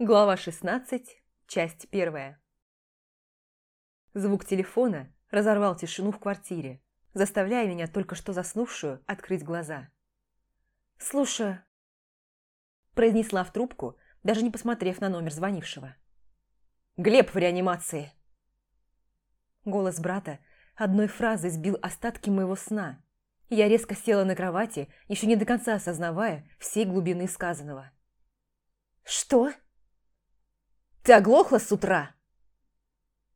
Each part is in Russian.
Глава 16, часть 1. Звук телефона разорвал тишину в квартире, заставляя меня только что заснувшую открыть глаза. «Слушаю», – произнесла в трубку, даже не посмотрев на номер звонившего. «Глеб в реанимации!» Голос брата одной фразой сбил остатки моего сна. Я резко села на кровати, еще не до конца осознавая всей глубины сказанного. «Что?» «Ты оглохла с утра?»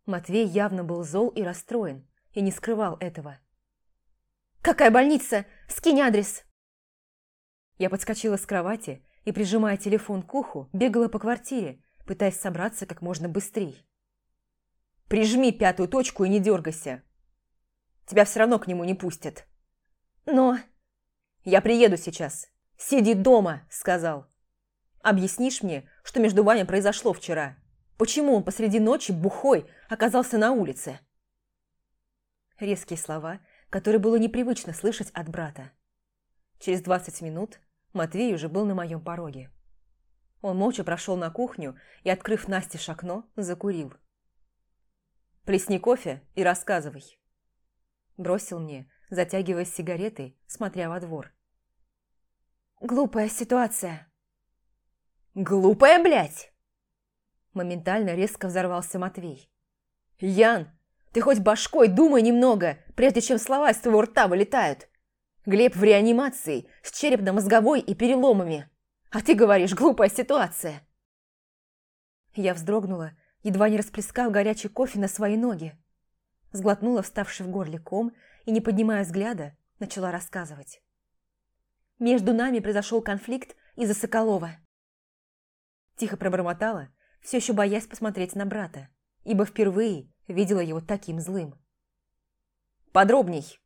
Матвей явно был зол и расстроен, и не скрывал этого. «Какая больница? Скинь адрес!» Я подскочила с кровати и, прижимая телефон к уху, бегала по квартире, пытаясь собраться как можно быстрее. «Прижми пятую точку и не дергайся. Тебя все равно к нему не пустят». «Но...» «Я приеду сейчас. Сиди дома», — сказал. «Объяснишь мне, что между вами произошло вчера? Почему он посреди ночи, бухой, оказался на улице?» Резкие слова, которые было непривычно слышать от брата. Через двадцать минут Матвей уже был на моем пороге. Он молча прошел на кухню и, открыв Насте окно, закурил. «Плесни кофе и рассказывай», – бросил мне, затягиваясь сигаретой, смотря во двор. «Глупая ситуация». «Глупая, блядь!» Моментально резко взорвался Матвей. «Ян, ты хоть башкой думай немного, прежде чем слова из твоего рта вылетают. Глеб в реанимации, с черепно-мозговой и переломами. А ты говоришь, глупая ситуация. Я вздрогнула, едва не расплескав горячий кофе на свои ноги. Сглотнула вставший в горле ком и, не поднимая взгляда, начала рассказывать. Между нами произошел конфликт из-за Соколова. Тихо пробормотала, все еще боясь посмотреть на брата, ибо впервые видела его таким злым. «Подробней!»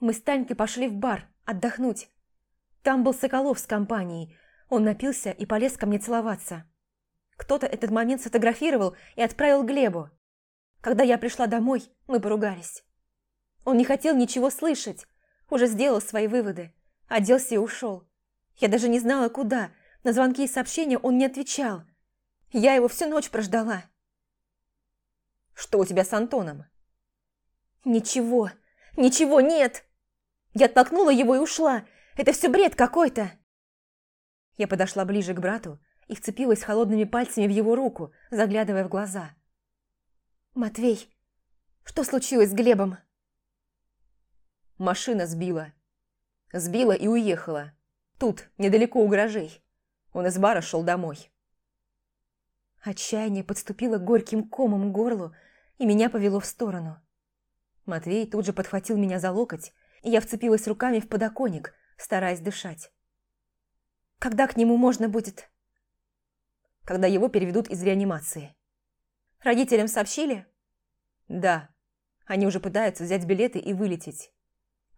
Мы с Танькой пошли в бар отдохнуть. Там был Соколов с компанией. Он напился и полез ко мне целоваться. Кто-то этот момент сфотографировал и отправил Глебу. Когда я пришла домой, мы поругались. Он не хотел ничего слышать, уже сделал свои выводы, оделся и ушел. Я даже не знала, куда. На звонки и сообщения он не отвечал. Я его всю ночь прождала. «Что у тебя с Антоном?» «Ничего, ничего нет!» Я оттолкнула его и ушла. Это все бред какой-то. Я подошла ближе к брату и вцепилась холодными пальцами в его руку, заглядывая в глаза. «Матвей, что случилось с Глебом?» Машина сбила. Сбила и уехала. Тут, недалеко у гаражей. Он из бара шел домой. Отчаяние подступило горьким комом к горлу, и меня повело в сторону. Матвей тут же подхватил меня за локоть и я вцепилась руками в подоконник, стараясь дышать. «Когда к нему можно будет?» «Когда его переведут из реанимации». «Родителям сообщили?» «Да. Они уже пытаются взять билеты и вылететь.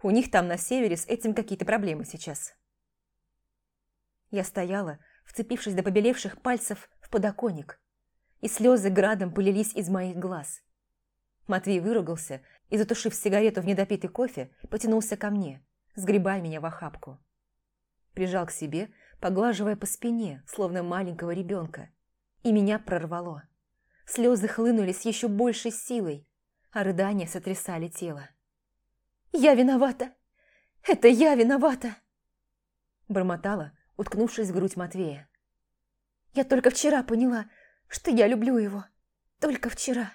У них там на севере с этим какие-то проблемы сейчас». Я стояла, вцепившись до побелевших пальцев в подоконник, и слезы градом полились из моих глаз. Матвей выругался и, затушив сигарету в недопитый кофе, потянулся ко мне, сгребая меня в охапку. Прижал к себе, поглаживая по спине, словно маленького ребенка, и меня прорвало. Слезы хлынули с еще большей силой, а рыдания сотрясали тело. «Я виновата! Это я виновата!» Бормотала, уткнувшись в грудь Матвея. «Я только вчера поняла, что я люблю его. Только вчера!»